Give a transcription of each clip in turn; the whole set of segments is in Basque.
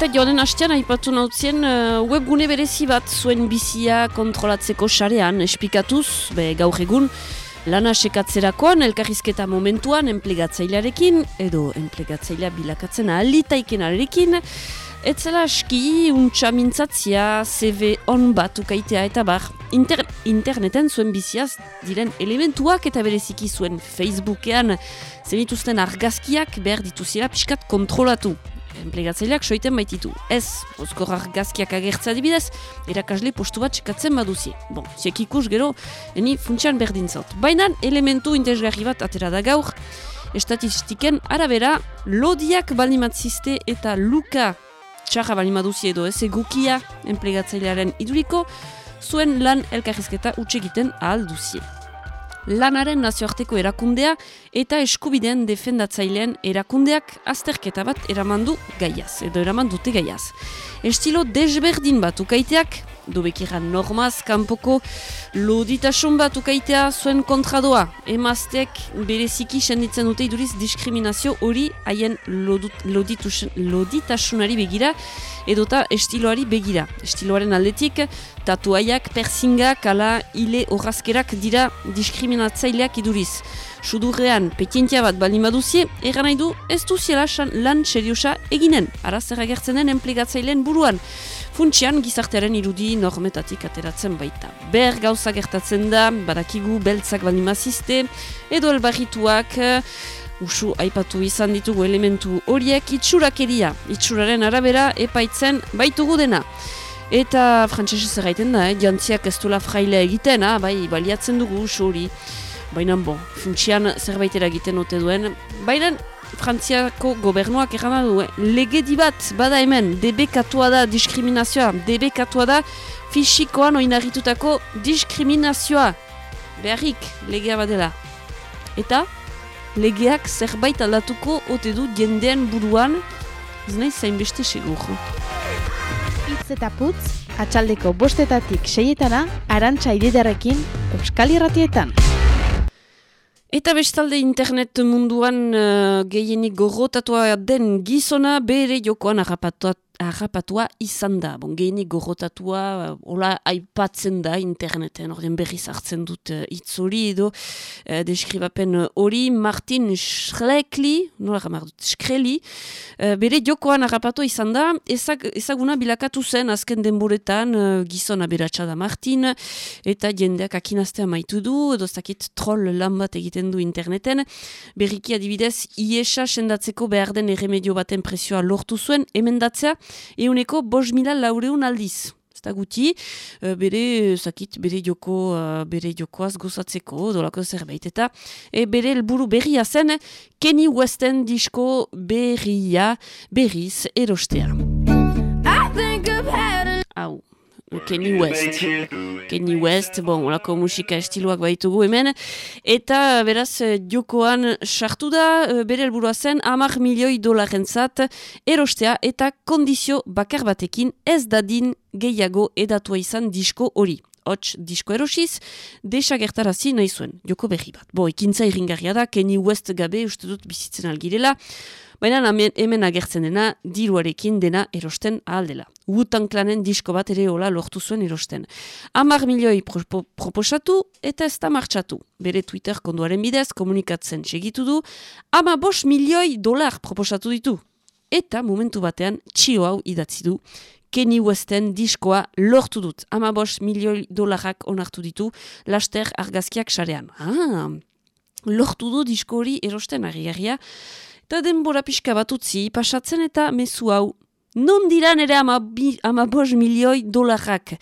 Eta joanen hastean aipatu nautzien uh, webgune berezi bat zuen bizia kontrolatzeko sarean. Espikatuz, be gaur egun, lana sekatzerakoan elkarrizketa momentuan enplegatzailearekin edo enplegatzailea bilakatzen alitaikenaren etzela aski untxa mintzatzia CV on bat ukaitea eta bar inter interneten zuen biziaz diren elementuak eta bereziki zuen Facebookean zenituzten argazkiak behar dituzela pixkat kontrolatu enplegatzaileak soiten baititu. Ez, ozkorrak gazkiak agertza dibidez, erakasle postu bat txekatzen baduzi. Bon, ziek ikus gero, eni funtsian berdin zaut. Baina elementu interesgarri bat atera da gaur, estatistiken arabera, lodiak balimatziste eta luka txarra balimaduzi edo ez egukia enplegatzailearen iduriko, zuen lan elkarrizketa utxegiten ahal duzie lanaren nazioarteko erakundea eta eskubideen defendatzailean erakundeak azterketa bat eramandu gaiaz, edo eraman dute gaiaz. Estilo desberdin bat ukaiteak, dubekiran normaz, kanpoko loditasun bat ukaitea zuen kontradoa. Emaztek bereziki senditzen dute iduriz diskriminazio hori haien loditasunari begira edota estiloari begira. Estiloaren aldetik, tatuaiak, persingak, ala hile horrazkerak dira diskriminatzaileak iduriz. Sudurrean, petientia bat baldin baduzie, egan nahi du ez duziela lan seriosa eginen. Ara zer agertzen den enplegatzaileen buruan. Funtsian gizartearen irudi normetatik ateratzen baita. Ber gauza gertatzen da, badakigu beltzak baldin mazizte, edo elbarrituak, usu aipatu izan ditugu elementu horiek itxurakeria, itxuraren arabera epaitzen baitugu dena. Eta frantzesez erraiten da, eh? jantziak ez duela fraile egiten, ah? bai, baliatzen dugu usu hori. Baina, bo, funtsian zerbaitera egiten ote duen. Baina, frantziako gobernuak errama du, eh? legedi bat, bada hemen, debekatua da diskriminazioa, debekatua da fisikoan oinarritutako diskriminazioa. Beharrik, legea badela. Eta, legeak zerbait aldatuko ote du jendean buruan, ez nahi zain beste segur. Itz eta putz, atxaldeko bostetatik seietana, arantxa ididarekin, Euskal Irratietan. Eta bestalde internet munduan uh, gehienik gorrotatua den gizona bere jokoan harrapatua harrapatua izan da. Bon, Gehini gorrotatua, hola aipatzen da interneten, ordean berriz hartzen dut uh, itzori edo uh, deskribapen hori. Martin Schrekli, nola jamar dut, Schkreli, uh, bere jokoan harrapatua izan da, ezag, ezaguna bilakatu zen azken denboretan uh, gizona beratxa da Martin, eta jendeak akinaztea maitu du, edo zakit troll lan bat egiten du interneten, berriki adibidez, iesa sendatzeko behar den erremedio baten presioa lortu zuen, emendatzea, euneko bos mila laureun aldiz. Eta guti, eh, bere, zakit, bere joko, eh, bere jokoaz gozatzeko, dolako zerbait, eta e, bere helburu berria zen, Kenny Westen disko berria berriz erostea. Hau. Kenny West. Kenny West, bon, olako musika estiloak baitugu hemen. Eta beraz, jokoan sartu da, eh, bere helburua zen, amak milioi dolaren zat, erostea eta kondizio bakar batekin ez dadin gehiago edatua izan disko hori. Hots, disko erosiz, desagertarazi nahi zuen, joko berri bat. Bo, ikintza irringarria da, Kenny West gabe uste dut bizitzen algirela, Baina hemen agertzen dena, diruarekin dena erosten ahaldela. Wutan klanen disko bat ere hola lortu zuen erosten. Amar milioi pro proposatu eta ez da martxatu. Bere Twitter konduaren bidez komunikatzen segitu du, ama bos milioi dolar proposatu ditu. Eta momentu batean txio hau idatzi du. Kenny Westen diskoa lortu dut. Ama bos milioi dolarak onartu ditu, laster argazkiak sarean. Ah, lortu du disko hori erosten ari Eta denbora pixka bat utzi, pasatzen eta mezu hau. Non diran ere ama, ama bos milioi dolarrak.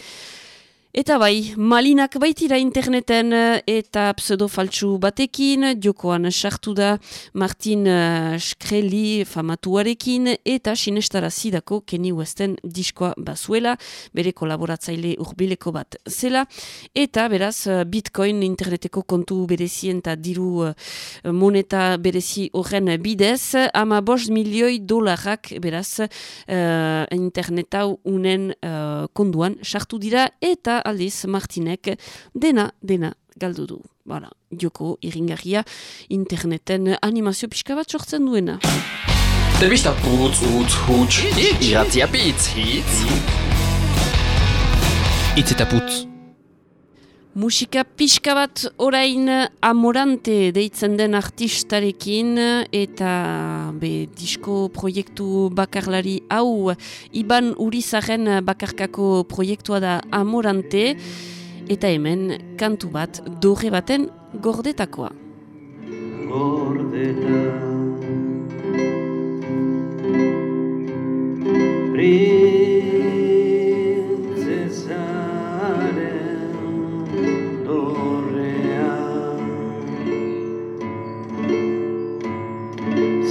Eta bai, malinak baitira interneten eh, eta pseudofaltsu batekin, jokoan sartu da Martin uh, Shkreli famatuarekin eta sinestara zidako Kenny Westen diskoa bazuela, bere kolaboratzaile urbileko bat zela, eta beraz eh, bitcoin interneteko kontu berezien eta diru moneta berezi horren bidez, ama bos milioi dolarrak beraz uh, internetau unen uh, konduan sartu dira. Eta aldiz Martinek dena, dena galdu du. Bara, joko iringarria interneten animazio pixka bat sortzen duena. Telebista putz, utz, huts, iratzia pitz, hitz. Itz eta putz. Musika pixka bat orain amorante deitzen den artistarekin eta be, disko proiektu bakarlari hau Iban Urizaren bakarkako proiektua da amorante eta hemen kantu bat dore baten gordetakoa. Gordeta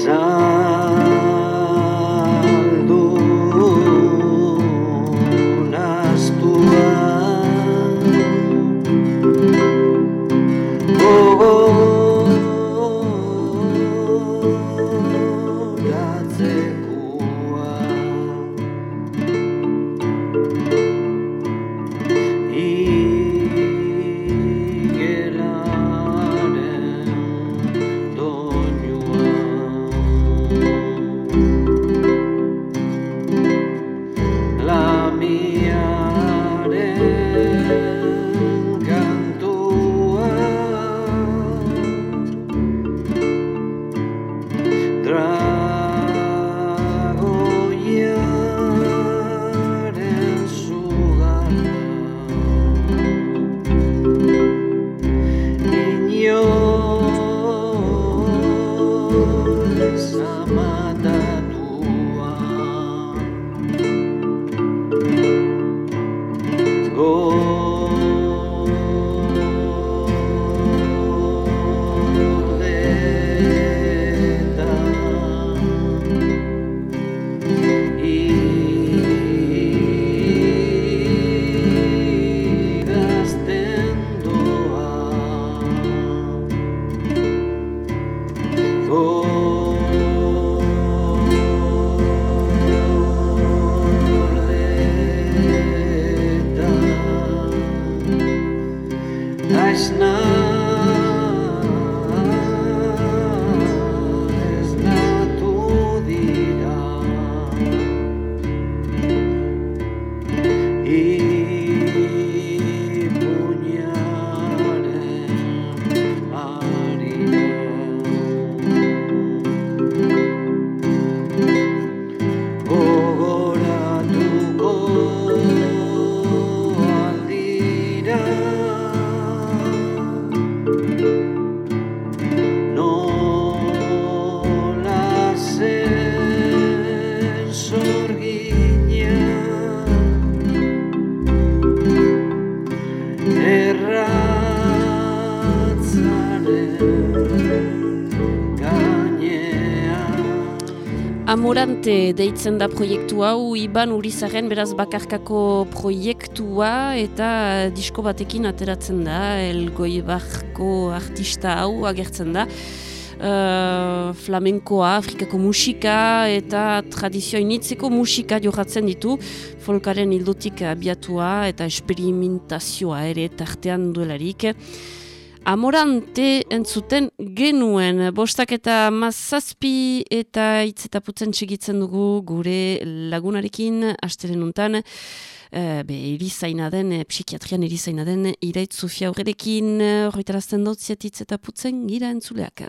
sun. Amorante deitzen da proiektu hau, Iban Urizaren beraz bakarkako proiektua eta disko batekin ateratzen da, elgoi barko artista hau agertzen da. Uh, flamenkoa, afrikako musika eta tradizioa initzeko musika joratzen ditu, folkaren hildutik abiatua eta esperimentazioa ere tartean duelarik amorante entzuten genuen. Bostak eta mazazpi eta hitz eta putzen txegitzen dugu gure lagunarekin asteren untan. Uh, be, erizaina den, e, psikiatrian erizaina den, iraitz Sofia horrekin, horretarazten dut ziatitz eta putzen gira entzuleak.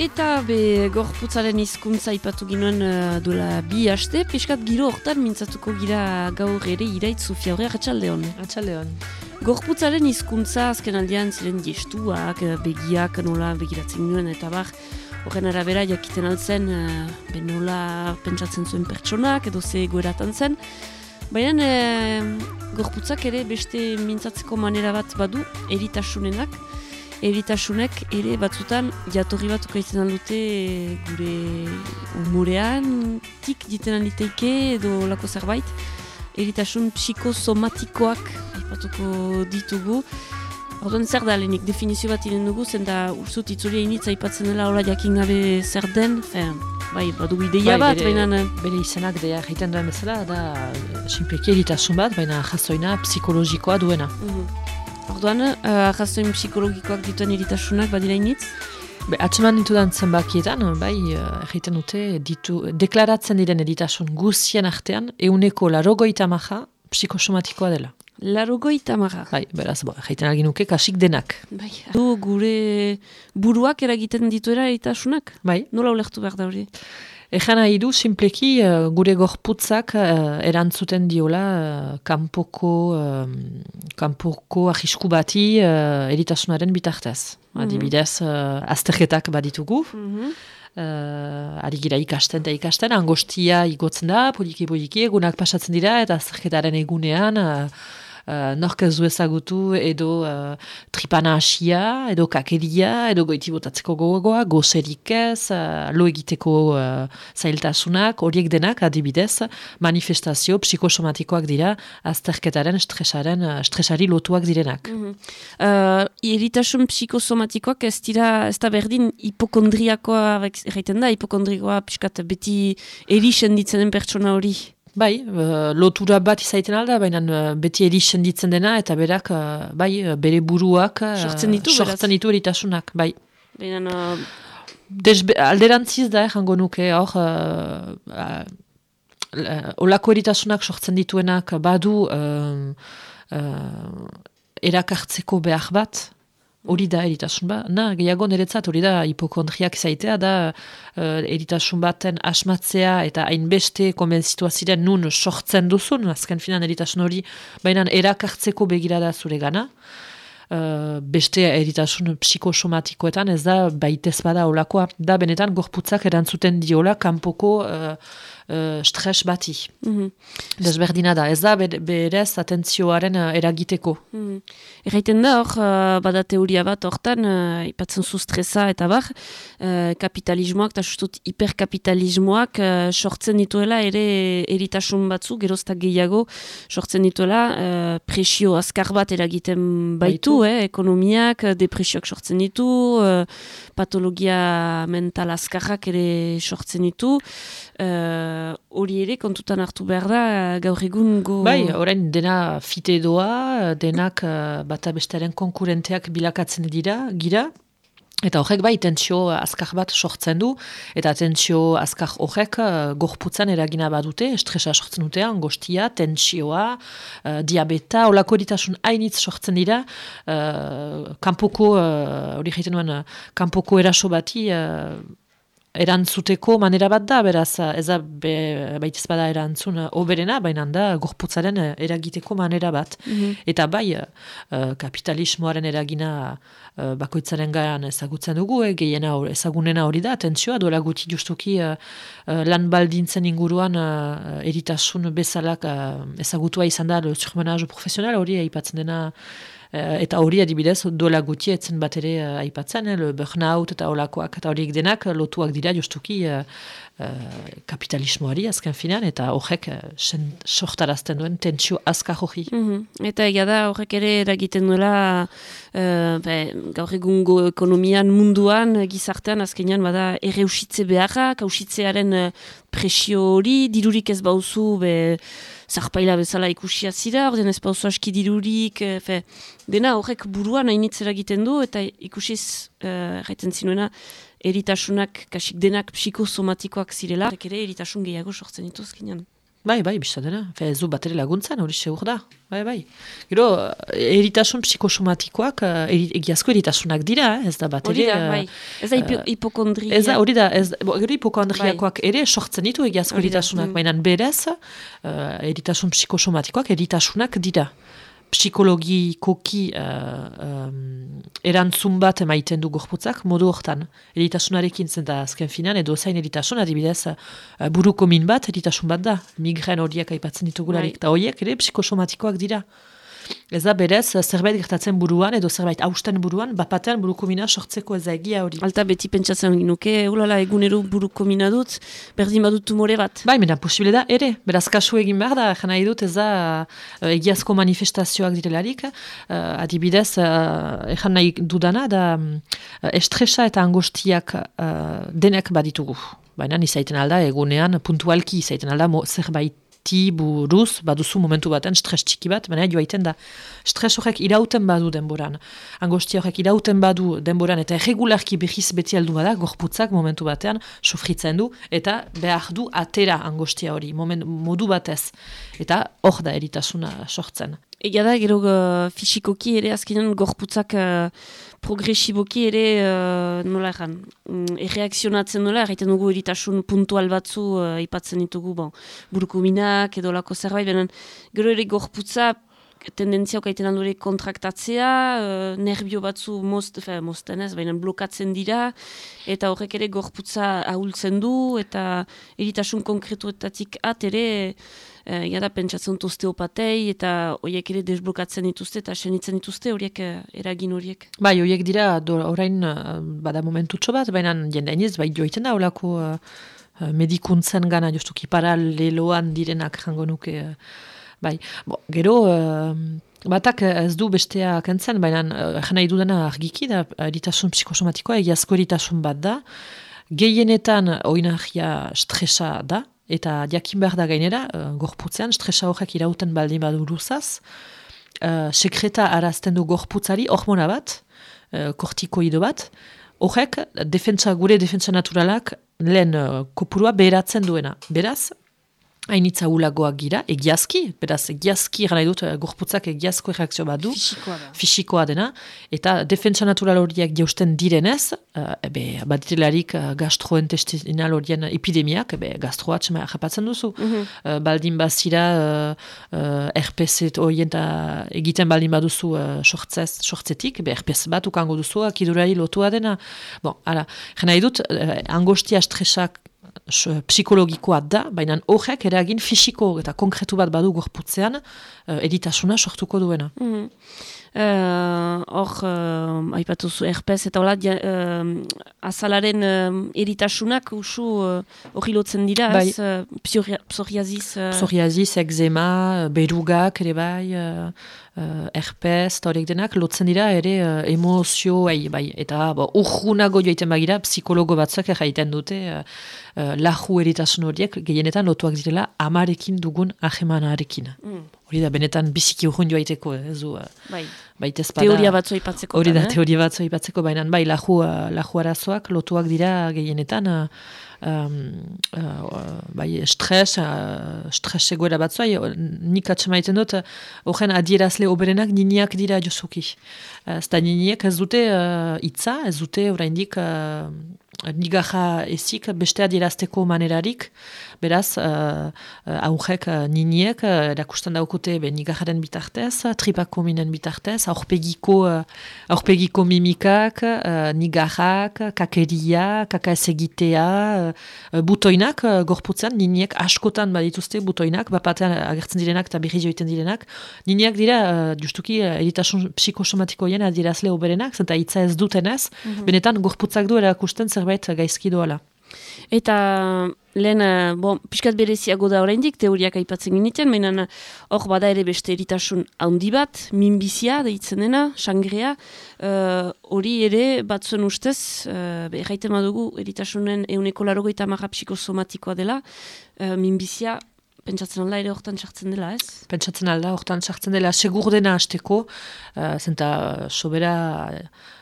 Eta be gorputzaren hizkuntza ipatu ginoen uh, duela bi haste, peskat giro hortan mintzatuko gira gaur ere iraitz Sofia horre, atxaldeon. Atxaldeon. Gorputzaren hizkuntza azken aldean ziren gestuak, uh, begiak nola begiratzen nuen eta bar, horren arabera jakiten altzen, uh, ben nola pentsatzen zuen pertsonak edo ze goeratan zen. Baina uh, gorputzak ere beste mintzatzeko manera bat badu, eritasunenak, eritasunek ere batzutan jatorri bat ukaitzen aldute gure umurean, tik diten alditeike edo lako zerbait, eritasun psikosomatikoak aipatuko ditugu. Orduan zer da lehenik definizio bat inen dugu, zen da ursut itzulia initza aipatzen dela hola jakin gabe zer den, fe, bai, badu ideia Bai, bat, bere- baina... Bere izenak deia egiten duen bezala, da eh, sinpleki eritasun bat, baina jazoina psikologikoa duena. Mhm. Orduan, uh, arrazoin psikologikoak dituen iritasunak badira initz? Be, atseman ditudan zenbakietan, bai, eh, egiten dute, ditu, deklaratzen diren eritasun guztien artean, euneko larogoita maja psikosomatikoa dela. Larogoi tamarra. Bai, beraz, bo, egiten algin nuke kasik denak. Bai. Du gure buruak eragiten dituera eritasunak? Bai, Nola ulertu behar da hori? Ejan nahi du, simpleki eh, gure gorputzak eh, erantzuten diola eh, kanpoko, kanpoko ahisku bati uh, eritasunaren bitartez. Mhm. Adibidez, uh, azterketak baditugu, Mhm. uh, ari gira ikasten eta ikasten, angostia igotzen da, poliki-poliki, egunak pasatzen dira, eta azterketaren egunean, uh, nork ez du ezagutu edo uh, tripana hasia, edo kakeria, edo goiti botatzeko gogoa, gozerik ez, uh, lo egiteko uh, zailtasunak, horiek denak adibidez, manifestazio psikosomatikoak dira, azterketaren stresaren, uh, stresari lotuak direnak. Mhm. Uh, iritasun psikosomatikoak ez dira, ez da berdin hipokondriakoa erraiten da, hipokondrikoa piskat beti erixen ditzenen pertsona hori. Bai, uh, lotura bat izaiten alda, baina uh, beti erixen ditzen dena, eta berak, uh, bai, bere buruak Sortzen ditu, beraz. sortzen ditu eritasunak, bai. Baina, uh, Desbe, alderantziz da, jango nuke, hor, uh, uh, olako eritasunak sortzen dituenak badu uh, uh, erakartzeko behar bat, hori da eritasun bat, na, gehiago niretzat hori da hipokondriak zaitea, da uh, eritasun baten asmatzea eta hainbeste konbentzitua ziren nun sortzen duzun, azken finan eritasun hori, baina erakartzeko begirada zure gana, Uh, beste eritasun psikosomatikoetan ez da baitez bada olakoa. Da benetan gorputzak erantzuten diola kanpoko uh, uh, stres bati. mhm. Desberdina da, ez da be- berez atentzioaren uh, eragiteko. Mm. Erraiten da hor, uh, bada teoria bat hortan, uh, ipatzen zu stresa eta bar, uh, kapitalismoak eta sustut hiperkapitalismoak uh, sortzen dituela ere eritasun batzu, geroztak gehiago sortzen dituela, uh, presio azkar bat eragiten baitu, eh, ekonomiak, depresioak sortzen ditu, uh, patologia mental azkarrak ere sortzen ditu, uh, hori ere kontutan hartu behar da, uh, gaur egun go... Bai, orain dena fite doa, denak uh, bata bestearen konkurenteak bilakatzen dira, gira, Eta horrek bai, tentsio azkar bat sortzen du, eta tentsio azkar horrek uh, gorputzan eragina badute, estresa sortzen dute, angostia, tentsioa, uh, diabeta, olako eritasun hainitz sortzen dira, uh, kanpoko, hori jaiten nuen, uh, kanpoko eraso bati, uh, erantzuteko manera bat da, beraz, ez da be, baitez bada erantzun oberena, baina da gorputzaren uh, eragiteko manera bat. Mhm. Eta bai, uh, kapitalismoaren eragina uh, bakoitzaren gaian ezagutzen dugu, eh, gehiena hor- ezagunena hori da, tentsioa, duela guti justuki uh, lan baldintzen inguruan uh, eritasun bezalak uh, ezagutua izan da, le surmenage profesional hori aipatzen dena, Eh, eta hori adibidez duela guti etzen bat ere eh, aipatzen, eh, le burnout eta olakoak eta horiek denak eh, lotuak dira justuki eh, eh, kapitalismoari azken finan, eta horrek eh, sortarazten duen tentsio azkar hori. Mhm. Eta egia da horrek ere eragiten duela uh, be, gaur egungo ekonomian munduan eh, gizartean azkenean bada erreusitze beharra, kausitzearen uh, presio hori, dirurik ez bauzu be, zarpaila bezala ikusia zira, ordean ez bauzu aski dirurik, eh, fe, dena horrek buruan hainitz eragiten du, eta ikusiz, uh, erraiten zinuena, eritasunak, kasik denak psikosomatikoak zirela, ere eritasun gehiago sortzen ditu azkenean. Bai, bai, bizta dena. Fe, ez du bat ere laguntzen, hori seur da. Bai, bai. Gero, eh, eritasun psikosomatikoak, eh, eri, egiazko eritasunak dira, eh, ez da bat Hori da, bai. Ez da hipo- hipokondria. Ez da, hori da, ez, bo, gero hipokondriakoak ere sortzen ditu egiazko eritasunak, mm. baina berez, uh, eritasun psikosomatikoak eritasunak dira. Psikologikoki uh, um, erantzun bat emaiten du gorputzak modu hortan. Eritasunarekin zen da azken finan, edo zain eritasun, adibidez, uh, buruko min bat eritasun bat da. Migren horiek aipatzen ditugularik, Bai. eta horiek ere psikosomatikoak dira. Ez da berez, zerbait gertatzen buruan, edo zerbait hausten buruan, bapatean buruko mina sortzeko ez da egia hori. Alta beti pentsatzen nuke, ulala egunero buruko mina dut, berdin badut tumore bat. Bai, mena posible da, ere, beraz kasu egin behar da, jana idut ez da uh, egiazko manifestazioak direlarik, uh, adibidez, uh, ejan nahi dudana, da um, estresa eta angostiak uh, denek baditugu. baina izaiten alda egunean puntualki izaiten alda mo, zerbaiti buruz baduzu momentu baten stres txiki bat, baina joaiten da stres horrek irauten badu denboran. Angostia horrek irauten badu denboran eta erregularki behiz beti aldu bada gorputzak momentu batean sofritzen du eta behar du atera angostia hori moment, modu batez. Eta hor da eritasuna sortzen Egia da, gero uh, fisikoki ere azkenean gorputzak uh, progresiboki ere uh, nola egan, mm, erreakzionatzen nola, erraiten dugu eritasun puntual batzu uh, ipatzen ditugu, bon, buruko minak edo lako zerbait, benen gero ere gorputza tendentzia okaiten handure kontraktatzea, uh, nervio batzu most, fe, mosten ez, baina blokatzen dira, eta horrek ere gorputza ahultzen du, eta eritasun konkretuetatik at ere, uh, jada pentsatzen dut osteopatei, eta horiek ere desblokatzen dituzte, eta senitzen dituzte horiek uh, eragin horiek. Bai, horiek dira, orain uh, bada momentutxo bat, baina jende iniz, bai joiten da, holako uh, medikuntzen gana, justuki paraleloan direnak jango nuke, bai, bo, gero... Batak ez du bestea kentzen, baina uh, nahi dudana argiki da eritasun psikosomatikoa egiazko eritasun bat da. Gehienetan oinahia stresa da, eta jakin behar da gainera, uh, gorputzean, stresa horrek irauten baldin badu luzaz, uh, sekreta arazten du gorputzari hormona bat, uh, kortikoido bat, horrek defentsa, gure defentsa naturalak lehen uh, kopurua beheratzen duena. Beraz, hainitza ulagoak gira, egiazki, beraz egiazki gana edut, eh, gorputzak egiazko reakzio bat du, fisikoa dena, eta defentsa natural horiek jausten direnez, uh, ebe, bat direlarik uh, gastrointestinal horien epidemiak, ebe, gastroa txema japatzen duzu, mm baldin bazira uh, uh, RPZ horien egiten baldin baduzu uh, sortzez, sortzetik, ebe, RPZ bat ukango duzu, akidurai lotua dena, bon, ala, gana edut, uh, angostia stresak psikologikoa da, baina horrek eragin fisiko eta konkretu bat badu gorputzean uh, editasuna sortuko duena. Mm Hor, uh, aipatu zu, erpez eta hola, uh, azalaren uh, eritasunak usu hori uh, lotzen dira, bai. ez, uh, psoriaziz? Uh... Psoriaziz, eczema, berugak ere bai, uh, erpez, eta horiek denak, lotzen dira ere uh, emozio, bai, eta urgunago joiten bagira, psikologo batzak erraiten dute, uh, uh, lahu eritasun horiek, gehienetan lotuak direla, amarekin dugun ahemanarekin. Mm. Hori da, benetan biziki urgun joaiteko, ez du. Bai. Teoria batzu ipatzeko. Hori da, eh? teoria batzu ipatzeko, baina bai, lahu, lahu arazoak lotuak dira gehienetan, um, uh, bai, stres, uh, stres egoera batzua, nik atxemaiten dut, horren adierazle oberenak niniak dira josuki. Uh, zta niniak ez dute uh, itza, ez dute oraindik uh, nigaja ezik beste adierazteko manerarik, beraz, uh, aurrek uh, niniek, uh, erakusten daukute be, nigajaren bitartez, tripako minen bitartez, aurpegiko, uh, aurpegiko mimikak, uh, nigajak, kakeria, kaka egitea, uh, butoinak, uh, gorputzen, niniek askotan badituzte butoinak, bapatean agertzen direnak eta berri joiten direnak, niniek dira, uh, justuki, uh, eritasun psikosomatikoien adierazle oberenak, zenta hitza ez dutenez, mm benetan gorputzak du erakusten zerbait gaizki doala. Eta lehen, eh, bon, piskat bereziago da oraindik teoriak aipatzen giniten, menan hor bada ere beste eritasun handi bat, minbizia deitzen dena, sangrea, eh, hori uh, ere batzuen ustez, uh, erraiten badugu eritasunen euneko larogeita marra psikosomatikoa dela, uh, minbizia Pentsatzen alda ere hortan sartzen dela, ez? Pentsatzen alda hortan sartzen dela, segur dena hasteko, uh, zenta sobera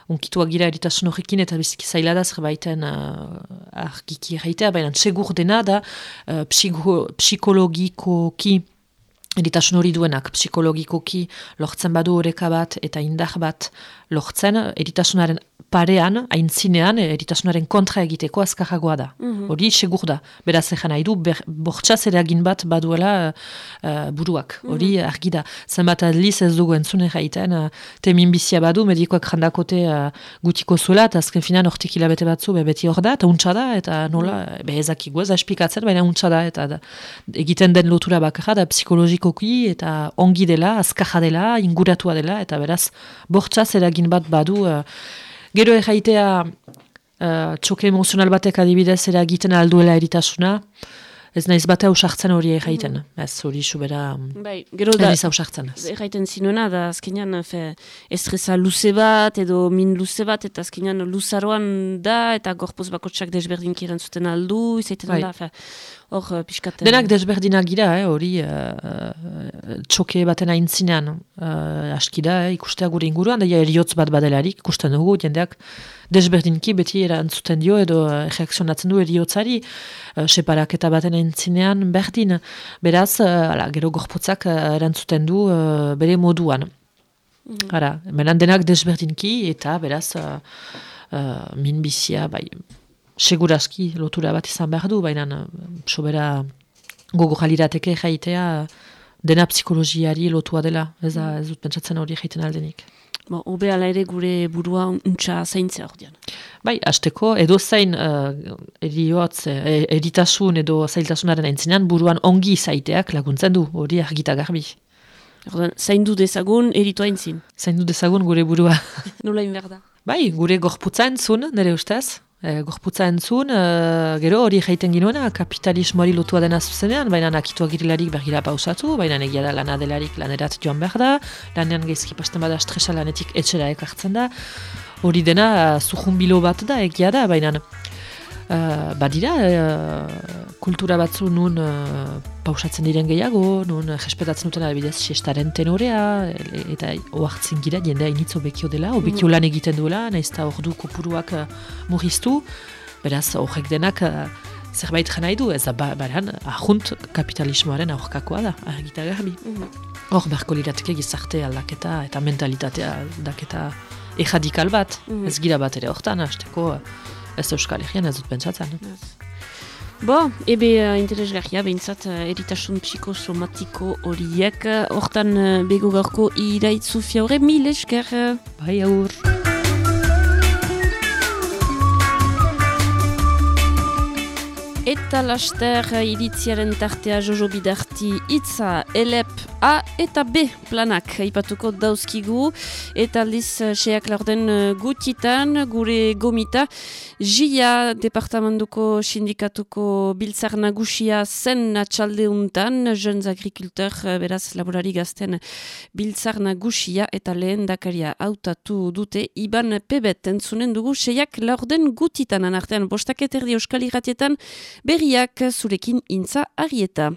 unkituak gira eritasun horrekin eta biziki zaila da zerbaiten uh, argiki erraitea, baina segur dena da uh, psiko, psikologikoki eritasun hori duenak psikologikoki lortzen badu horreka bat eta indar bat lortzen eritasunaren parean, aintzinean, eritasunaren kontra egiteko azkarragoa da. Mhm. Hori mm -hmm. segur da. Beraz, egin nahi du, bortxaz eragin bat baduela uh, buruak. Hori mm -hmm. argi da. Zenbat adliz ez dugu entzune gaiten, uh, temin bizia badu, medikoak randakote uh, gutiko zuela, eta azken finan hortik hilabete batzu, be, beti hor da, eta untsa da, eta nola, mm -hmm. be ezakik ez espikatzen, baina untsa da, eta da, egiten den lotura bakarra, da psikologikoki, eta ongi dela, azkarra dela, inguratua dela, eta beraz, bortxaz eragin bat badu, Gero erraitea uh, txoke emozional batek adibidez eragiten alduela eritasuna. Ez naiz bate hausartzen hori egiten. Ez hori subera Bai, gero da, ez hausartzen. Erraiten zinuena, da azkenean fe, estresa luze bat, edo min luze bat, eta azkenean luzaroan da, eta gorpoz bakotsak desberdinki erantzuten aldu, izaiten Bai. da, fe, hor eh, pixkat... Denak desberdinak gira, eh, hori uh, txoke baten aintzinean uh, aski da, eh, ikustea gure inguruan, daia eriotz bat badelarik, ikusten dugu, jendeak desberdinki beti erantzuten dio edo reakzionatzen du eriotzari, uh, separaketa baten aintzinean berdin. Beraz, uh, ala, gero gorputzak uh, erantzuten du uh, bere moduan. Gara, menan denak desberdinki eta beraz uh, uh, minbizia, bai, seguraski lotura bat izan behar du, baina uh, sobera gogo jalirateke jaitea dena psikologiari lotua dela, ez, da, ez dut pentsatzen hori jaiten aldenik. Bo, obe ala ere gure burua untxa zaintzea hor dian. Bai, hasteko edo zain uh, eriotz, e, eritasun edo zailtasunaren aintzinean buruan ongi zaiteak laguntzen du, hori argita garbi. Ordan, zaindu dezagun eritu aintzin. Zain du dezagun gure burua. Nola inberda. Bai, gure gorputza entzun, nire ustez. E, gorputza entzun, e, gero hori jaiten ginoena, kapitalismoari lotua dena zuzenean, baina akitua girilarik bergira pausatu, baina egia da lana delarik lanerat joan behar da, lanean geizki pasten bada stresa lanetik etxera ekartzen da, hori dena uh, zujunbilo bat da, egia da, baina uh, badira uh, kultura batzu nun uh, pausatzen diren gehiago, nun respetatzen duten adibidez siestaren tenorea, e- eta oartzen gira jendea initzo bekio dela, obekio lan egiten duela, nahiz eta ordu kopuruak uh, murriztu, beraz horrek denak uh, zerbait jena du, ez da ba, baran ahunt kapitalismoaren aurkakoa da, argita garbi. Hor beharko lirateke gizarte aldaketa eta mentalitatea aldaketa erradikal bat, Mhm. ez gira bat ere hortan, hasteko ez Euskal Herrian ez dut pentsatzen. Bo, ebe uh, interesgarria, behintzat uh, eritasun psikosomatiko horiek, uh, hortan uh, bego gaurko iraitzu fiaure, mil esker. uh, Bai, aur. Eta laster iritziaren tartea Jojo Bidarti itza, elep A eta B planak aipatuko dauzkigu. Eta aldiz uh, seak laurden uh, gutitan gure gomita JIA departamentuko sindikatuko biltzar nagusia zen atxaldeuntan, jeunes agriculteur uh, beraz laborari gazten biltzar nagusia eta lehen dakaria hautatu dute Iban Pebet. Entzunen dugu seiak laurden gutitan anartean bostak eterdi euskal irratietan berriak zurekin intza arieta.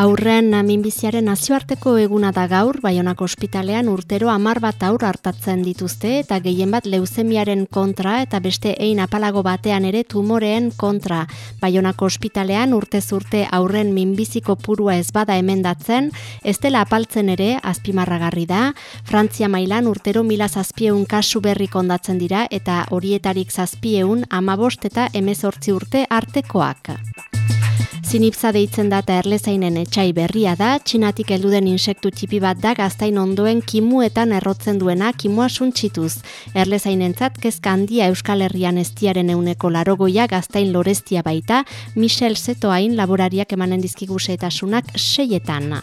Aurren minbiziaren nazioarteko eguna da gaur, Baionako ospitalean urtero hamar bat aur hartatzen dituzte eta gehien bat leuzemiaren kontra eta beste ein apalago batean ere tumoreen kontra. Baionako ospitalean urtez urte aurren minbiziko purua ez bada emendatzen, ez dela apaltzen ere azpimarragarri da, Frantzia mailan urtero mila zazpieun kasu berri kondatzen dira eta horietarik zazpieun amabost eta emezortzi urte artekoak. Zinipza deitzen da eta erlezainen etxai berria da, txinatik heldu den insektu txipi bat da gaztain ondoen kimuetan errotzen duena kimua suntsituz. Erlezainentzat kezka handia Euskal Herrian estiaren euneko larogoia gaztain loreztia baita, Michel Zetoain laborariak emanen dizkigu xehetasunak seietan.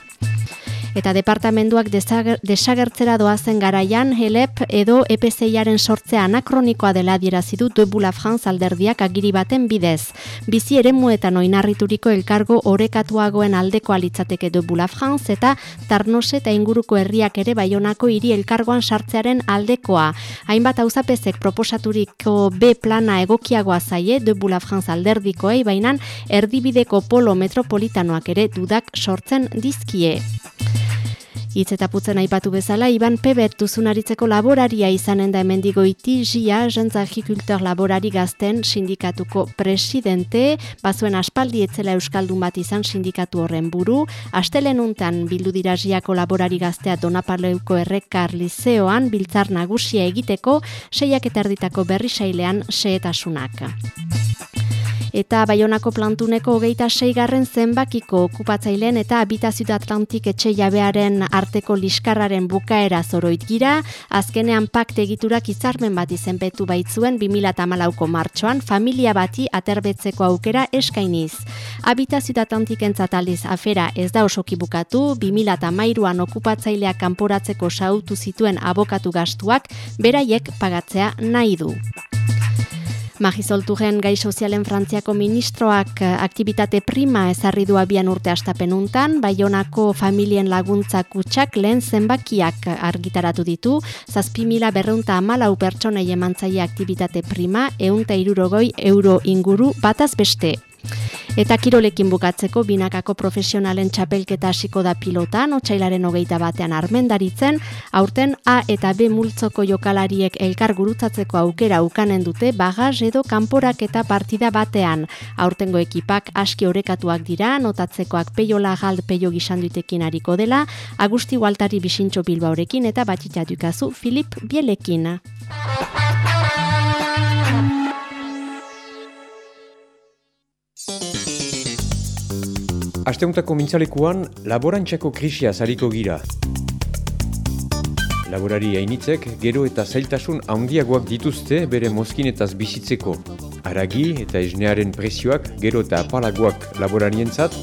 Eta departamenduak desager- desagertzera doazen garaian, HELEP edo EPCIaren sortzea anakronikoa dela adierazi du Debula alderdiak agiri baten bidez. Bizi ere muetan oinarrituriko elkargo orekatuagoen aldekoa litzateke Debula France eta Tarnose eta inguruko herriak ere baionako hiri elkargoan sartzearen aldekoa. Hainbat auzapezek proposaturiko B plana egokiagoa zaie Debula France alderdikoei, bainan erdibideko polo metropolitanoak ere dudak sortzen dizkie. Hitz eta putzen aipatu bezala, Iban Pebet duzunaritzeko laboraria izanen da hemendigoiti JIA, Jens Agriculteur Laborari Gazten sindikatuko presidente, bazuen aspaldi etzela Euskaldun bat izan sindikatu horren buru, astelenuntan bildu dira JIAko laborari gaztea Donapaleuko errekar lizeoan biltzar nagusia egiteko, seiak eta erditako berri sailean seetasunak. Eta Baionako plantuneko hogeita seigarren zenbakiko okupatzaileen eta habitazio Atlantik etxe jabearen arteko liskarraren bukaera zoroit gira, azkenean pakte egiturak izarmen bat izenpetu baitzuen 2008ko martxoan familia bati aterbetzeko aukera eskainiz. Habitazio Atlantik entzataliz afera ez da osoki bukatu, 2008an okupatzaileak kanporatzeko sautu zituen abokatu gastuak beraiek pagatzea nahi du. Magizolturen gai sozialen frantziako ministroak eh, aktivitate prima ezarri du abian urte astapenuntan, baionako familien laguntza kutsak lehen zenbakiak argitaratu ditu, zazpi mila berreunta amalau pertsonei emantzaia aktivitate prima, eunta irurogoi euro inguru bataz beste. Eta kirolekin bukatzeko binakako profesionalen txapelketa hasiko da pilotan, otxailaren hogeita batean armendaritzen, aurten A eta B multzoko jokalariek elkar gurutzatzeko aukera ukanen dute bagaz edo kanporak eta partida batean. Aurtengo ekipak aski orekatuak dira, notatzekoak peio lagal peio gisanduitekin hariko dela, Agusti Waltari bisintxo bilbaurekin eta batxita dukazu Filip Bielekin. Asteuntako mintzalekuan, laborantxako krisia zariko gira. Laborari hainitzek, gero eta zailtasun handiagoak dituzte bere mozkinetaz bizitzeko. Aragi eta esnearen presioak gero eta apalagoak laborarientzat,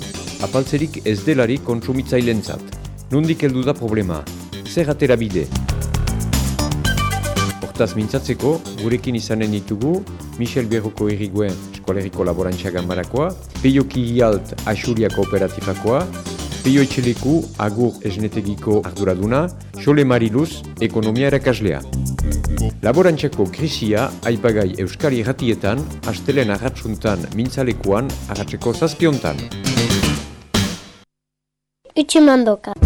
apaltzerik ez delari kontsumitzailentzat. Nundik heldu da problema, zer atera bide. Hortaz mintzatzeko, gurekin izanen ditugu, Michel Berroko irriguen eskoleriko laborantza gambarakoa, Peio Kigialt Asuria Kooperatifakoa, Peio Etxeleku Agur Esnetegiko Arduraduna, Xole Mariluz Ekonomia Erakaslea. Laborantzako krisia aipagai Euskari Ratietan, astelen agatsuntan mintzalekuan agatzeko zazpiontan. Utsumandoka.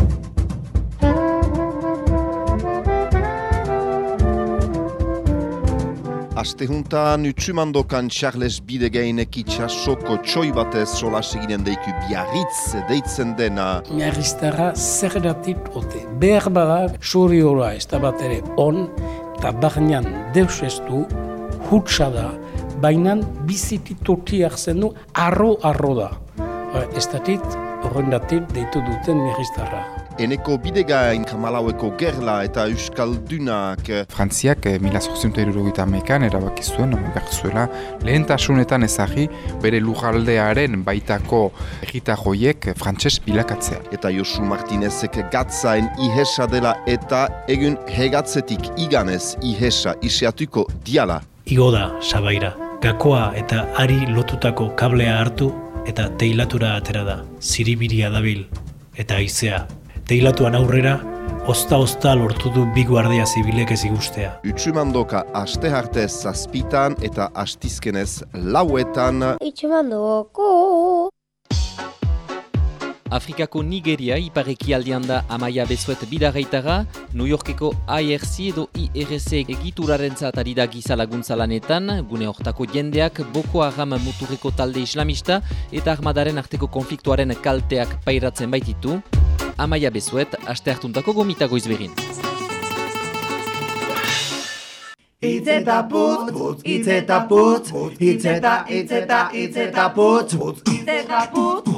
Astehuntan utsumandokan Charles Bidegain soko txoi batez solas eginen deiku biarritz deitzen dena. Miarriztara zer datit ote. Behar bada suri ez da bat ere on, eta barnean deus ez du, hutsa da, baina bizitit totiak zen du, arro-arro da. Ez datit, horren datit deitu duten miarriztara. Eneko bidegain kamalaueko gerla eta euskaldunak. Frantziak eh, mila zorziunta irurogeita amekan erabaki zuen, behar zuela, lehentasunetan ezagi bere lujaldearen baitako egita joiek frantses bilakatzea. Eta Josu Martinezek gatzaen ihesa dela eta egun hegatzetik iganez ihesa iseatuko diala. Igo da, sabaira, gakoa eta ari lotutako kablea hartu eta teilatura atera da, ziribiria dabil eta aizea teilatuan aurrera, osta-osta lortu du bi guardia zibilek ez igustea. Utsumandoka aste hartez zazpitan eta astizkenez lauetan. Utsumandoko! Afrikako Nigeria ipareki aldean da Amaia Bezuet bidarreitara, New Yorkeko IRC edo IRC egituraren zatari da giza laguntza lanetan, gune hortako jendeak Boko Haram muturreko talde islamista eta armadaren arteko konfliktuaren kalteak pairatzen baititu. Amaia Bezuet, aste hartuntako gomita goizberin. Itzeta putz, putz, itzeta putz, itzeta, itzeta, itzeta putz, itzeta putz,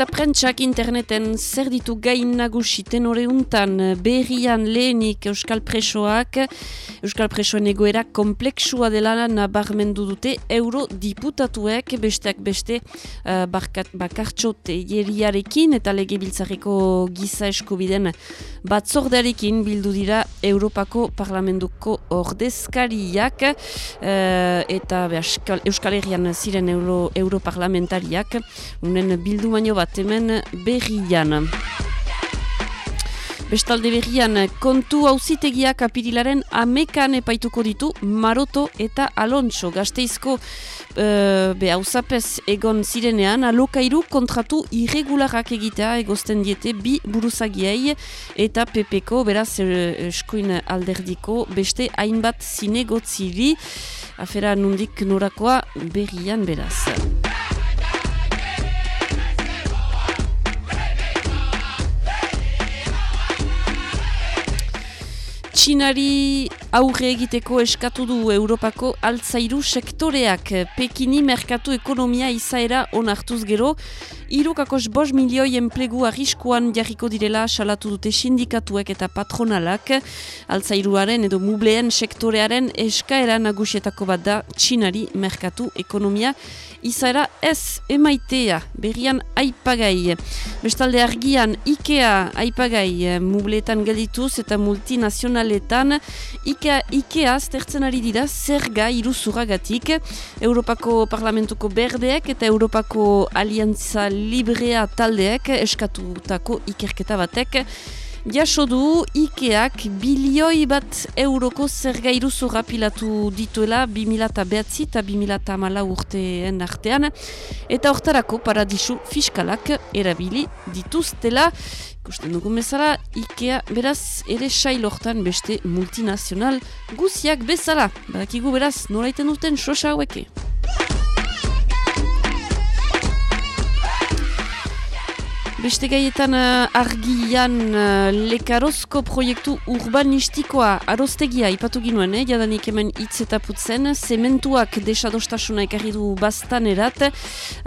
Eta prentsak interneten zer ditu gain nagusi tenore untan. Berrian lehenik Euskal Presoak, Euskal Presoen egoera kompleksua dela nabarmendu dute eurodiputatuek besteak beste uh, bakartxote jeriarekin eta lege biltzareko giza eskubiden batzordearekin bildu dira Europako Parlamentuko ordezkariak uh, eta be, Euskal Herrian ziren euro, europarlamentariak. Unen bildu baino bat hemen berrian. Bestalde berrian, kontu hauzitegiak apirilaren amekan epaituko ditu Maroto eta Alonso. Gazteizko uh, be hauzapez egon zirenean, alokairu kontratu irregularak egitea egozten diete bi buruzagiei eta pepeko, beraz, eskuin alderdiko, beste hainbat zinegotziri, afera nundik norakoa berrian beraz. Txinari aurre egiteko eskatu du Europako altzairu sektoreak Pekini merkatu ekonomia izaera onartuz gero, irukakos bos milioi enplegu arriskuan jarriko direla salatu dute sindikatuek eta patronalak, altzairuaren edo mubleen sektorearen eskaera nagusietako bat da txinari merkatu ekonomia izaera ez emaitea, berrian aipagai. Bestalde argian IKEA aipagai mubleetan geldituz eta multinazionaletan IKEA, IKEA stertzen ari dira zerga iruzuragatik Europako Parlamentuko Berdeek eta Europako Aliantza Librea taldeek eskatutako ikerketa batek Jaso du Ikeak bilioi bat euroko zergairu pilatu dituela 2000 behatzi eta 2000 urteen artean eta hortarako paradisu fiskalak erabili dituztela. Ikusten dugun bezala, Ikea beraz ere sailortan beste multinazional guziak bezala. Badakigu beraz noraiten duten sosa haueke. Beste gaietan uh, argian uh, lekarozko proiektu urbanistikoa arostegia ipatu ginuen, eh? jadanik hemen hitz eta putzen, zementuak desadostasuna ekarri du bastan erat,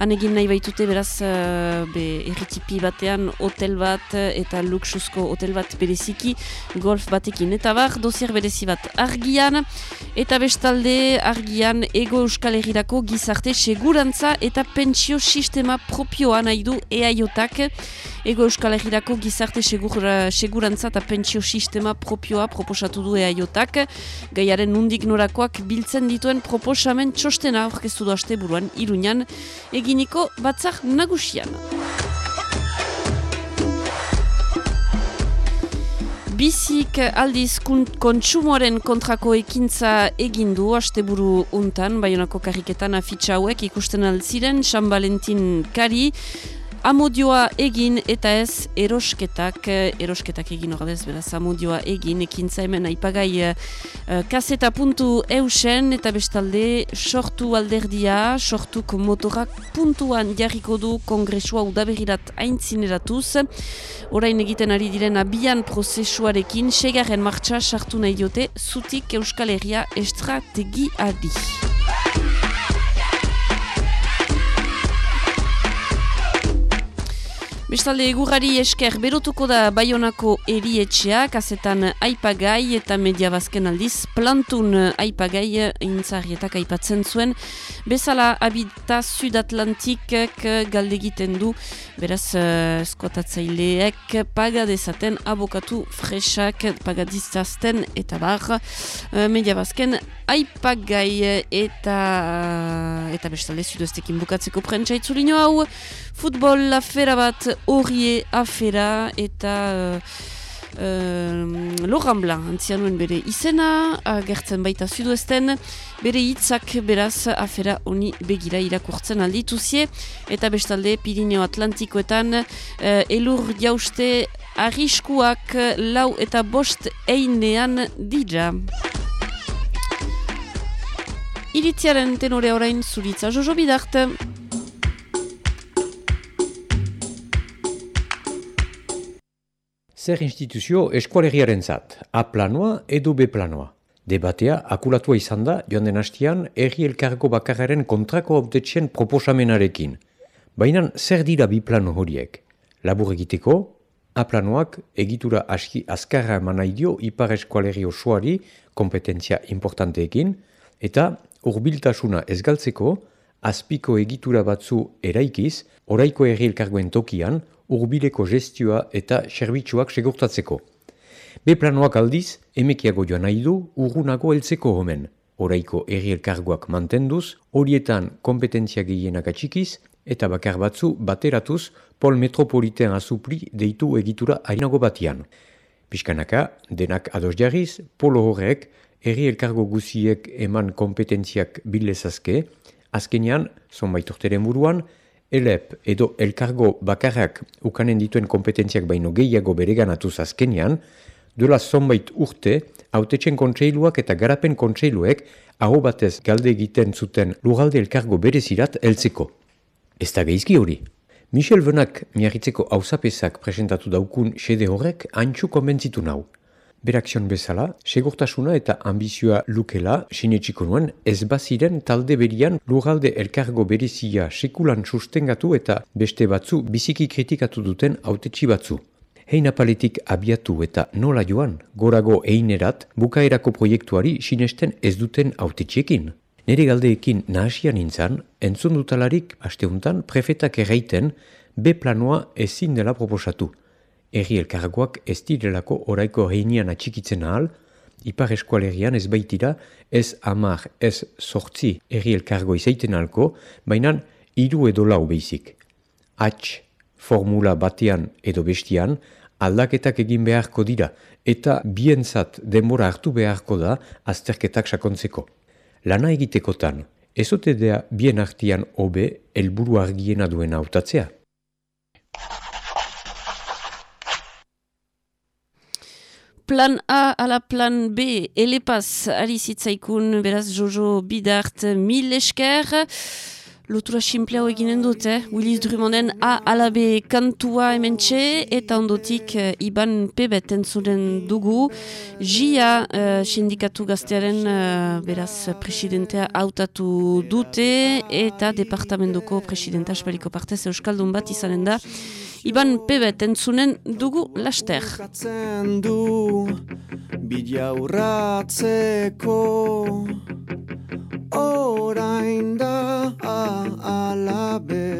anegin nahi baitute beraz uh, be, erritipi batean hotel bat eta luxusko hotel bat bereziki, golf batekin. Eta bar, dosier berezi bat. Argian, eta bestalde argian ego euskal herrirako gizarte segurantza eta pentsio sistema propioa nahi du eaiotak, Ego Euskal Herriako gizarte segura, segurantza eta pentsio sistema propioa proposatu du eaiotak. Gaiaren nundik norakoak biltzen dituen proposamen txostena orkestu doazte buruan iruñan eginiko batzak nagusian. Bizik aldiz kontsumoren kontrako ekintza egindu asteburu untan, baionako karriketan afitxa hauek ikusten altziren, San Valentin Kari, amodioa egin eta ez erosketak, erosketak egin horrez, beraz amodioa egin, ekintza hemen aipagai uh, kaseta puntu eusen eta bestalde sortu alderdia, sortuk motorak puntuan jarriko du kongresua udaberirat aintzineratuz, orain egiten ari diren abian prozesuarekin, segarren martxa sartu nahi diote, zutik Euskal Herria estrategi Bestalde egurari esker berotuko da Baionako erietxea, kazetan aipagai eta media bazken aldiz, plantun aipagai intzarrietak aipatzen zuen. Bezala habita Sud-Atlantikek galdegiten du, beraz uh, eskotatzaileek paga dezaten abokatu fresak pagadiztazten eta bar uh, media bazken aipagai eta eta bestalde Sud-Estekin bukatzeko prentsa itzulino hau, futbol afera bat horrie afera eta uh, Laurent Blanc antzianuen bere izena, agertzen baita zuduesten, bere hitzak beraz afera honi begira irakurtzen aldituzie, eta bestalde Pirineo Atlantikoetan uh, elur jauste arriskuak lau eta bost einean dira. Iritziaren tenore orain zuritza Jojo Bidarte. Zer instituzio eskualegiaren zat, A planoa edo B planoa. Debatea akulatua izan da joan den hastian erri elkargo bakararen kontrako obtetxen proposamenarekin. Baina zer dira bi plano horiek? Labur egiteko, A planoak egitura aski azkarra eman nahi dio ipar eskualegi osoari kompetentzia importanteekin, eta urbiltasuna ez galtzeko, azpiko egitura batzu eraikiz, oraiko erri elkargoen tokian, urbileko gestioa eta serbitzuak segurtatzeko. Be planoak aldiz, emekiago joan nahi du urgunago heltzeko homen. Oraiko erri elkargoak mantenduz, horietan kompetentzia gehienak atxikiz, eta bakar batzu bateratuz pol metropoliten azupli deitu egitura hainago batian. Piskanaka, denak ados jarriz, polo horrek, erri elkargo guziek eman kompetentziak bilezazke, azkenean, zonbait urteren buruan, elep edo elkargo bakarrak ukanen dituen kompetentziak baino gehiago bereganatuz azkenean, duela zonbait urte, autetxen kontseiluak eta garapen kontseiluek aho batez galde egiten zuten lugalde elkargo berezirat heltzeko. Ez da geizki hori. Michel Venak miarritzeko hausapezak presentatu daukun sede horrek antxu konbentzitu nau. Berakzion bezala, segurtasuna eta ambizioa lukela, sinetxiko nuen, ez baziren talde berian lugalde elkargo berizia sekulan sustengatu eta beste batzu biziki kritikatu duten autetxi batzu. Hein apaletik abiatu eta nola joan, gorago einerat, bukaerako proiektuari sinesten ez duten autetxiekin. Nere galdeekin nahasian nintzen, entzun dutalarik asteuntan prefetak erraiten B planoa ezin dela proposatu erri elkargoak ez direlako oraiko heinian atxikitzen ahal, ipar eskualerian ez baitira ez amar ez sortzi erri elkargo izaiten alko, baina hiru edo lau behizik. Atx, formula batean edo bestian, aldaketak egin beharko dira eta bientzat denbora hartu beharko da azterketak sakontzeko. Lana egitekotan, ez ote bien artian hobe helburu argiena duen hautatzea. Plan A ala plan B. Elepaz ari zitzaikun beraz Jojo Bidart mil esker. Lotura simple hau eginen dut, eh? Willis Drummonden A ala B kantua hemen txe, eta ondotik uh, Iban Pebet entzuren dugu. Jia uh, sindikatu gaztearen uh, beraz presidentea hautatu dute eta departamentuko presidenta aspariko partez Euskaldun bat izanen da Iban pebet entzunen dugu laster. du Bidea urratzeko. Orain da alabe.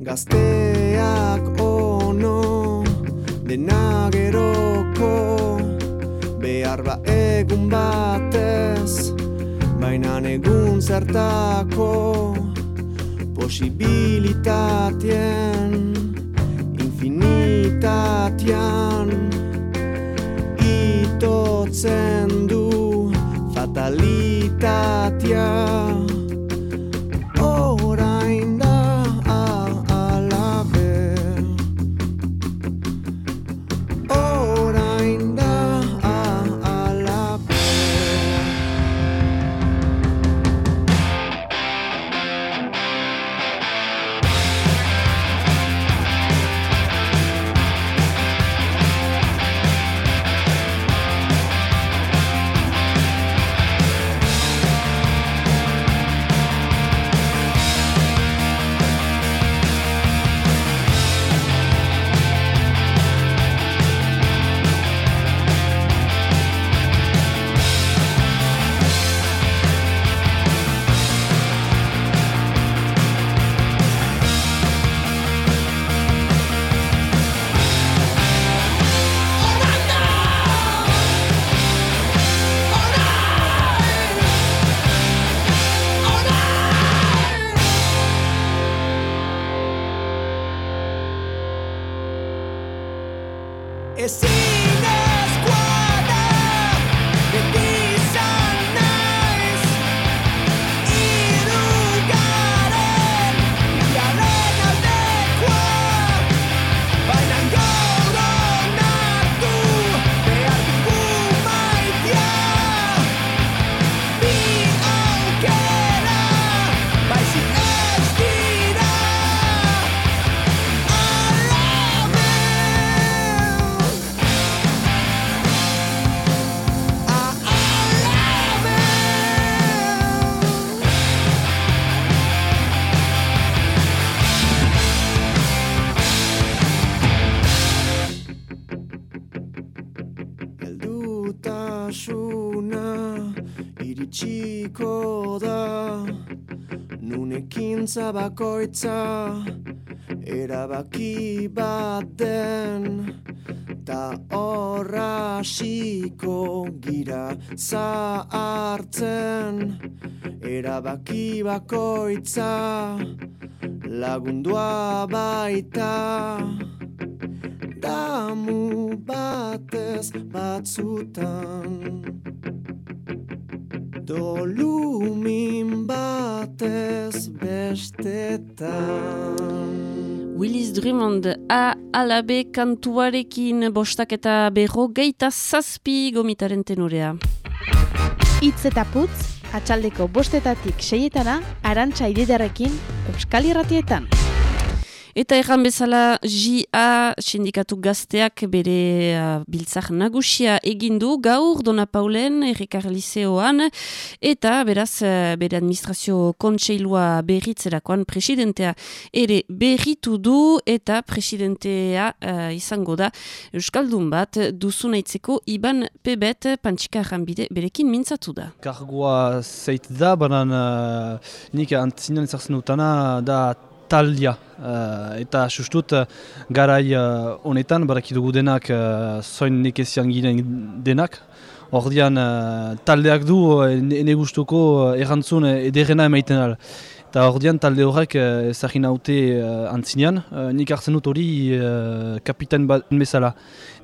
Gazteak ono Denageroko Behar ba egun batez Bainan egun zertako posibilitatien infinitatian itotzen du É Esse fatalitatia bakoitza erabaki bat den ta horra gira zahartzen. Erabaki bakoitza lagundua baita damu batez batzutan Dolumin batez bestetan Willis Drummond A alabe kantuarekin bostak eta berro geita zazpi gomitaren tenorea Itz eta putz, atxaldeko bostetatik seietana, arantxa ididarekin, Euskal Irratietan. Eta erran bezala JA sindikatu gazteak bere uh, biltzak nagusia egindu gaur Dona Paulen Erikar Liceoan eta beraz uh, bere administrazio kontseilua berritzerakoan presidentea ere berritu du eta presidentea uh, izango da Euskaldun bat duzunaitzeko Iban Pebet pantxika bide berekin mintzatu da. Kargoa zeit da, banan uh, nik antzinan ezartzen dutana da taldia. Uh, eta sustut uh, garai uh, honetan, barakidugu denak uh, zoin nekezian ginen denak. Ordian uh, taldeak du uh, ene gustuko uh, errantzun ederrena emaiten al. Eta ordian talde horrek ezagin haute uh, antzinean, uh, nik hartzen dut hori uh, kapitain bat bezala.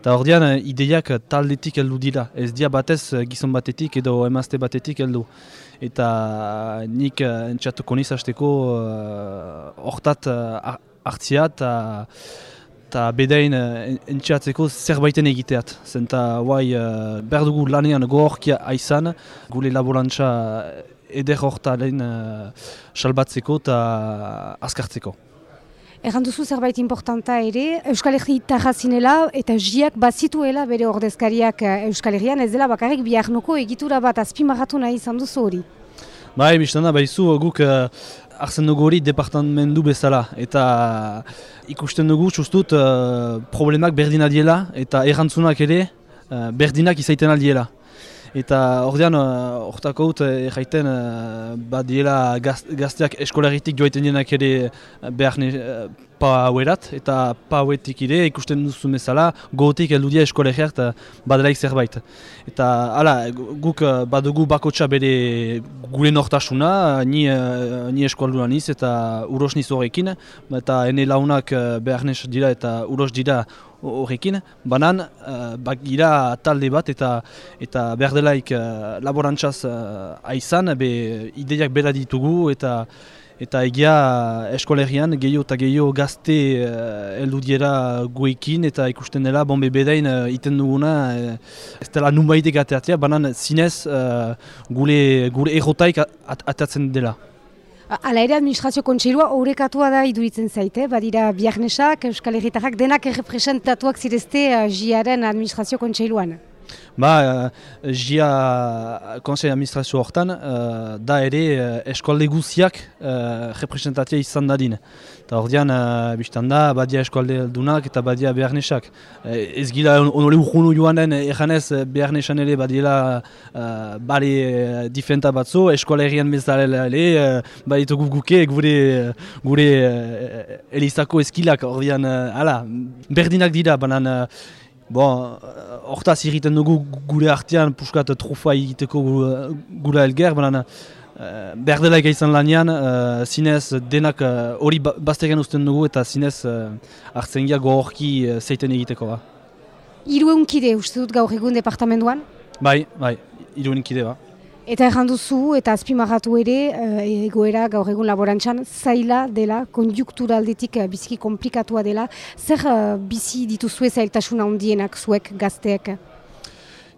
Eta ordian ideiak taldetik heldu dira, ez dia batez gizon batetik edo emazte batetik heldu eta nik uh, entxatuko niz hasteko hortat uh, hartzia eta bedain uh, entxatzeko zerbaiten egiteat. Zenta guai uh, behar dugu lanean gohorkia aizan, gure laborantza eder hortalen uh, salbatzeko eta azkartzeko. Erran duzu zerbait importanta ere, Euskal Herri zinela eta jiak bazituela bere ordezkariak eh, Euskal Herrian, ez dela bakarrik biharnoko egitura bat azpimarratu nahi izan duzu hori. Bai, biztana, baizu guk uh, arzen dugu hori departamendu bezala eta ikusten dugu sustut uh, problemak berdina diela eta errantzunak ere uh, berdinak izaiten aldiela. Eta ordean, hortako uh, dut, erraiten, uh, badiela gazteak eskolaritik joaiten dienak ere behar ne, pa hauerat, eta pa hauetik ere ikusten duzu bezala, gogotik eludia eskolariak eta badelaik zerbait. Eta hala, guk badugu bakotxa bere gure nortasuna, ni, ni eskualduna niz eta uros niz horrekin, eta ene launak behar dira eta uros dira horrekin, banan uh, bagira talde bat eta eta behar delaik uh, laborantzaz uh, aizan, be ideiak bera ditugu eta eta egia eskolerian gehiago eta gehiago gazte uh, eldudiera guekin eta ikusten dela bombe bedain uh, iten duguna uh, ez dela nunbaitek ateatzea, banan zinez uh, gure, gure errotaik at dela. Ala ere administrazio kontseilua horrekatua da iduritzen zaite, badira biarnesak, Euskal Herritarrak denak errepresentatuak zirezte uh, jiaren administrazio kontseiluan. Ba, JIA Konseil Administrazio hortan, uh, da ere uh, eskualde guziak uh, representatia izan dadin. Eta hor dian, uh, biztan da, badia eskualde dunak eta badia beharnesak. Uh, ez gila onore urgunu joan den, eganez beharnesan ere badiela uh, bari uh, difenta batzu, eskualde herrian bezala ere, uh, baditugu guke, gure, gure uh, elizako eskilak, hor dian, uh, berdinak dira, banan, uh, Bon, hortaz egiten dugu gure artean puskat trufa egiteko gure elger, baina uh, behar dela izan lanean, uh, zinez denak hori uh, baztegen usten dugu eta zinez uh, hartzen gira gohorki uh, zeiten egiteko. Ba. Iru uste dut gaur egun departamentuan? Bai, bai, iru egunkide ba. Eta erranduzu eta azpimarratu ere uh, egoera gaur egun laborantzan zaila dela, konjuktura aldetik uh, biziki komplikatua dela. Zer uh, bizi dituzue zailtasuna handienak zuek gazteek?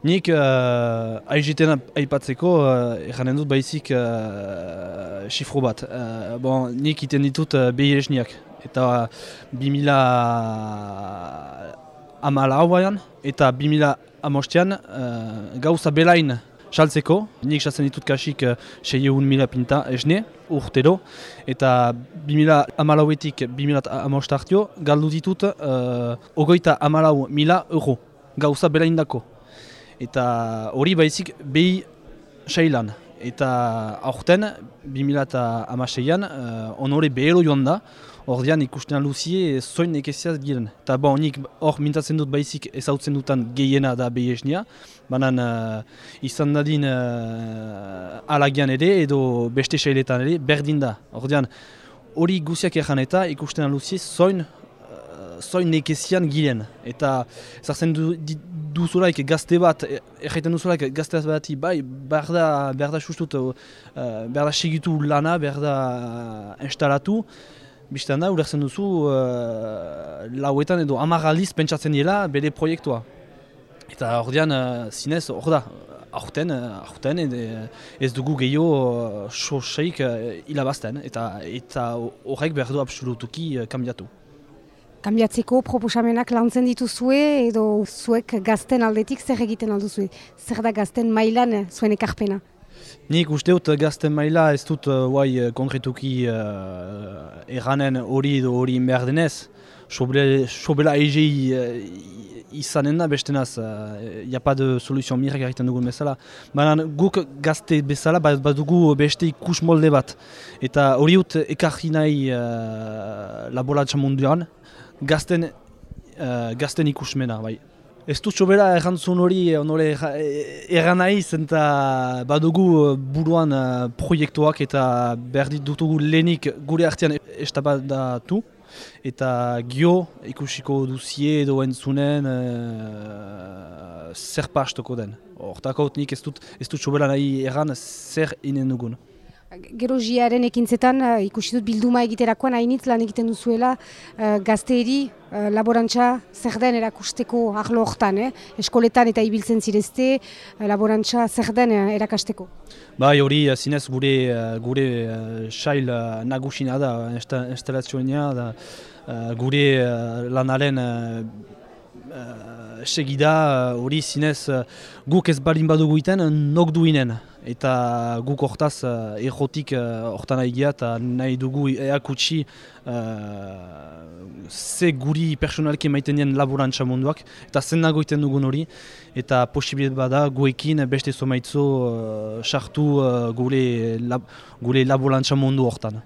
Nik uh, aiziten aipatzeko uh, erranen dut baizik uh, bat. Uh, bon, nik iten ditut uh, behi esniak. Eta uh, 2000 amalauan eta 2000 amostian uh, gauza belain saltzeko. Nik saltzen ditut kasik uh, mila pinta esne, urtero. Eta 2000 amalauetik 2000 amostartio, galdu ditut uh, ogoita amalau mila euro. Gauza bela indako. Eta hori baizik behi sailan. Eta aurten, 2000 amaseian, uh, onore behelo joan da. Ordean ikusten luzie zoin ekeziaz giren. Eta bon, nik hor mintatzen dut baizik ezautzen dutan gehiena da behi esnia. Banan uh, izan dadin uh, alagian ere edo beste sailetan ere berdin da. Ordean hori guziak erran eta ikusten luzie zoin zoin nekezian giren. Eta zartzen du, duzulaik gazte bat, erraiten duzulaik gazte bat bai, behar da, behar da sustut, uh, behar da segitu lana, behar da uh, instalatu. Bistan da, ulerzen duzu, uh, lauetan edo amagaliz pentsatzen dira bere proiektua. Eta hor dian, uh, zinez, hor da, aurten, uh, aurten ez dugu gehiago uh, soseik uh, hilabazten. Eta horrek behar du absolutuki uh, kambiatu. Kambiatzeko proposamenak lantzen dituzue edo zuek gazten aldetik zer egiten alduzue? Zer da gazten mailan zuen ekarpena? Nik uste dut gazten maila ez dut uh, konkretuki uh, erranen hori edo hori behar denez. Sobela egei uh, izanen da bestenaz, uh, ja de soluzion mirek egiten dugun bezala. Baina guk gazte bezala bat dugu beste ikus molde bat. Eta hori dut ekarri nahi uh, laboratza munduan, gazten, uh, gazten ikusmena, bai. Ez dut sobera errantzun hori onore erran nahi zenta badugu buruan uh, proiektuak eta behar dutugu lehenik gure artean estabadatu eta gio ikusiko duzie edo entzunen uh, zer pastuko den. Hortako nik ez dut, ez dut sobera nahi erran zer inen dugun. Gero jiaren ekintzetan uh, ikusi dut bilduma egiterakoan hainitz lan egiten duzuela uh, gazteeri uh, laborantza zer den erakusteko ahlo hortan, eh? eskoletan eta ibiltzen zirezte uh, laborantza zer den erakasteko. Bai hori zinez gure, gure uh, sail uh, nagusina da instalazioa da uh, gure uh, lanaren uh, segida hori zinez guk ez balin badugu iten nok duinen eta guk hortaz uh, errotik uh, hortan nahi eta nahi dugu eakutsi uh, ze guri personalki maiten dien laborantza munduak eta zen nagoiten dugun hori eta posibilet bada guekin beste somaitzo sartu uh, gure, lab, gure laborantza mundu hortan.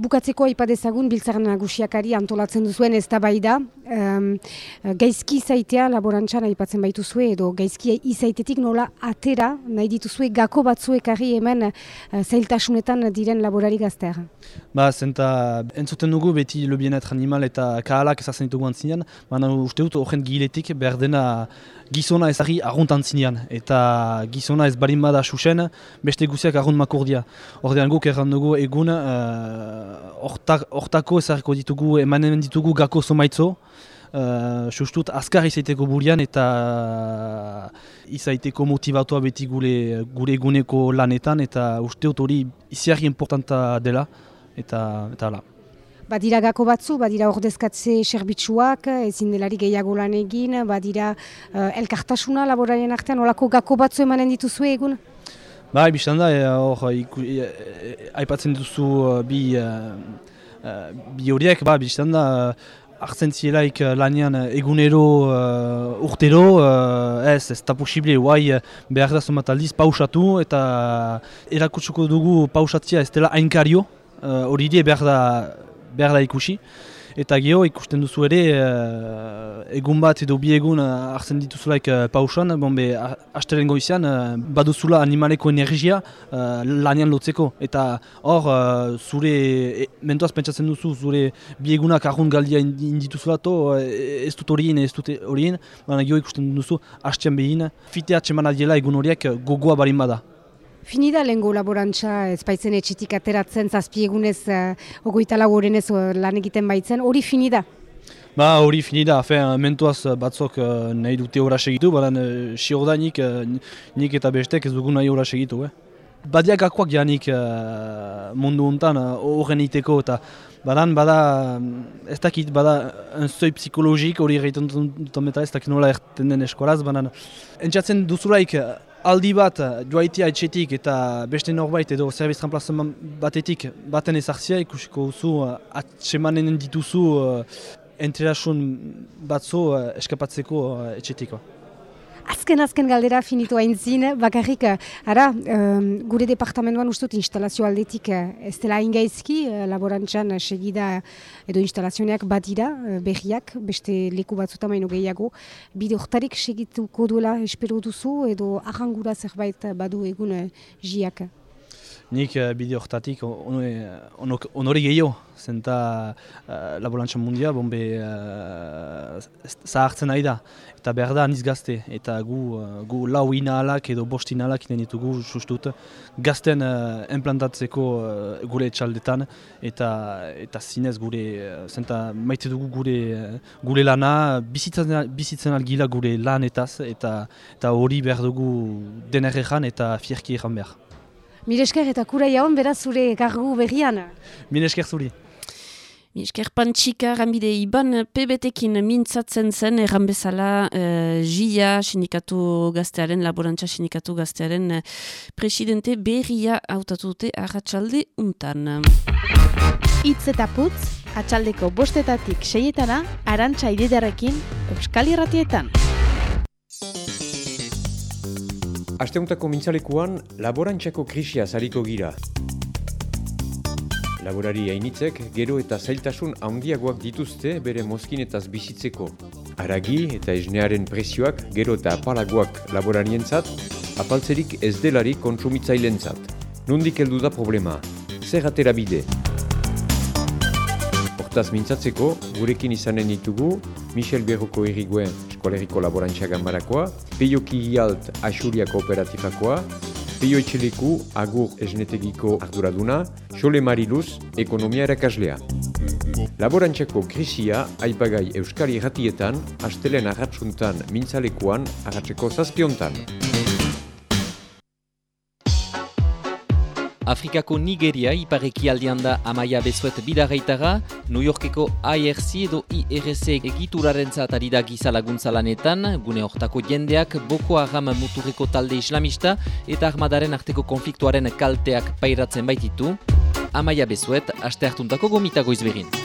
Bukatzeko aipadezagun biltzaren nagusiakari antolatzen duzuen ez da. Um, gaizki izaitea laborantzan aipatzen baitu zuen edo gaizki izaitetik nola atera nahi dituzue gako batzuekari hemen uh, zailtasunetan diren laborari gaztear. Ba, zenta entzuten dugu beti lobienet animal eta kahalak ezazen ditugu antzinean, baina uste dut horren giletik behar dena gizona ezari arruntan zinean, eta gizona ez barin bada susen, beste guziak arrunt makurdia. Ordean guk erran dugu egun, uh, ortako ezareko ditugu, emanen ditugu gako somaitzo, Uh, sustut azkar izaiteko burian eta izaiteko motivatua beti gure, gure eguneko lanetan eta uste hori iziarri importanta dela eta, eta ala. Badira gako batzu, badira ordezkatze serbitzuak, ezin delari gehiago lan egin, badira uh, elkartasuna laborarien artean, olako gako batzu emanen dituzu egun? Ba, biztan da, eh, hor, uh, aipatzen duzu uh, bi, bi horiek, ba, biztan da, hartzen zielaik lanian egunero uh, urtero, uh, ez, ez da posible, guai behar da zomat aldiz pausatu eta erakutsuko dugu pausatzia ez dela hainkario, hori uh, behar da behar da ikusi. Eta geho ikusten duzu ere, uh, egun bat edo bi egun uh, hartzen dituzulaik uh, pausan, bon be, hasteren goizian, uh, baduzula animaleko energia uh, lanian lotzeko. Eta hor, uh, zure, e, mentoaz pentsatzen duzu, zure bi egunak argun galdia indituzula to, uh, ez dut horien, ez dut horien, baina geho ikusten duzu, hastean behin, fitea txemana diela egun horiek gogoa barin bada. Finida lehenko laborantza ez baitzen etxitik ateratzen zazpiegunez uh, ogoita lagorenez uh, lan egiten baitzen, hori finida? Ba hori finida, afen, mentuaz batzok uh, nahi dute horra segitu, badan uh, da nik, uh, nik eta bestek ez dugu nahi horra segitu. Eh? Badiak akuak janik uh, mundu untan horren uh, iteko eta badan bada ez dakit bada enzoi psikologik hori egiten dut ez dakit nola erten den eskolaz, badan entzatzen duzulaik aldi bat joaitia etxetik eta beste norbait edo serviz remplazaman batetik baten ezartzia ikusiko duzu uh, atsemanen dituzu uh, enterasun batzu uh, eskapatzeko uh, etxetiko. Azken azken galdera finitu hain zin, bakarrik, ara, um, gure departamentoan ustut instalazio aldetik ez dela ingaizki, laborantzan segida edo instalazioneak badira, berriak, beste leku batzuta maino gehiago, bide hortarik segituko duela espero duzu edo ahangura zerbait badu egun jiak? Nik uh, bide horretatik onore gehiago, zenta uh, laborantzan mundia, bombe uh, zahartzen nahi da. Eta behar da aniz gazte, eta gu, uh, gu lau inalak edo bost inalak inen ditugu sustut, gazten uh, implantatzeko uh, gure etxaldetan, eta, eta zinez gure, uh, zenta maite dugu gure, uh, gure lana, bizitzen, bizitzen algila gure lanetaz, eta hori behar dugu denerrean eta fierki egan behar. Miresker eta kura jaun beraz zure gargu berrian. Miresker zuri. Esker pantxika, rambide, iban PBT-kin mintzatzen zen, erran bezala, uh, Gia, sindikatu gaztearen, laborantza sindikatu gaztearen uh, presidente berria hautatu dute arratsalde untan. Itz eta putz, atxaldeko bostetatik seietana, arantxa ididarekin, Euskal Irratietan. Asteuntako mintzalekuan, laborantxako krisia zariko gira. Laborari hainitzek gero eta zailtasun handiagoak dituzte bere mozkinetaz bizitzeko. Aragi eta esnearen presioak gero eta apalagoak laborarientzat, apaltzerik ez delari kontsumitzailentzat. Nundik heldu da problema, zer atera bide. Hortaz mintzatzeko, gurekin izanen ditugu, Michel Berroko iriguen eskoleriko laborantza gambarakoa, Peio Kigialt Asuria Kooperatifakoa, Peio Etxeleku Agur Esnetegiko arduraduna, Xole Mariluz, ekonomia erakaslea. Laborantzako krisia aipagai Euskal Irratietan, astelen arratsuntan mintzalekuan, arratseko zazpiontan. Afrikako Nigeria ipareki aldean da amaia bezuet bidarreitara, New Yorkeko IRC edo IRC egituraren zatari da giza laguntza lanetan, gune hortako jendeak Boko Haram muturreko talde islamista eta armadaren arteko konfliktuaren kalteak pairatzen baititu. Amaia bezuet, aste hartuntako gomitago izberin.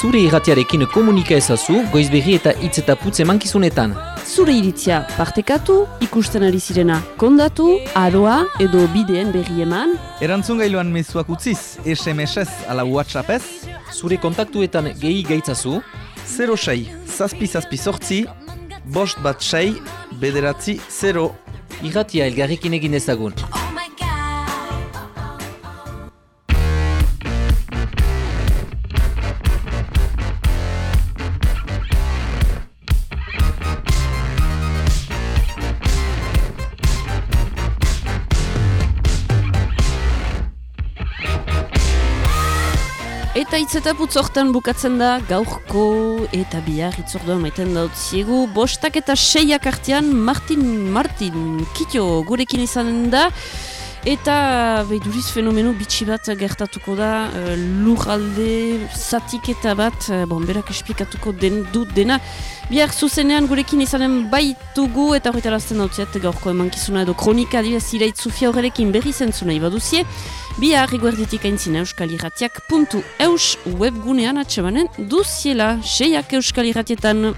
Zure irratiarekin komunika ezazu, goizberri eta hitz eta putz emankizunetan. Zure iritzia partekatu, ikusten ari zirena kondatu, aroa edo bideen berri eman. Erantzun gailuan mezuak utziz, SMS-ez ala WhatsApp-ez. Zure kontaktuetan gehi gaitzazu. 06, zazpi zazpi sortzi, bost bat sei, bederatzi 0. Irratia elgarrekin egin ezagun. Eta itzetaputz hortan bukatzen da gaurko eta bihar itzorduan maiten daut ziegu. Bostak eta seiak artean Martin Martin Kito gurekin izanen da. Eta beiduriz fenomeno bitxi bat gertatuko da uh, lurralde zatiketa bat, uh, bon, berak esplikatuko den dut dena. Bihar zuzenean gurekin izanen baitugu eta horretarazten dautziat gaurko emankizuna edo kronika dira zirait zufia horrekin berri zentzuna ibaduzie. Bihar eguerditik aintzina euskaliratiak puntu eus webgunean atxemanen duziela seiak euskalirratietan.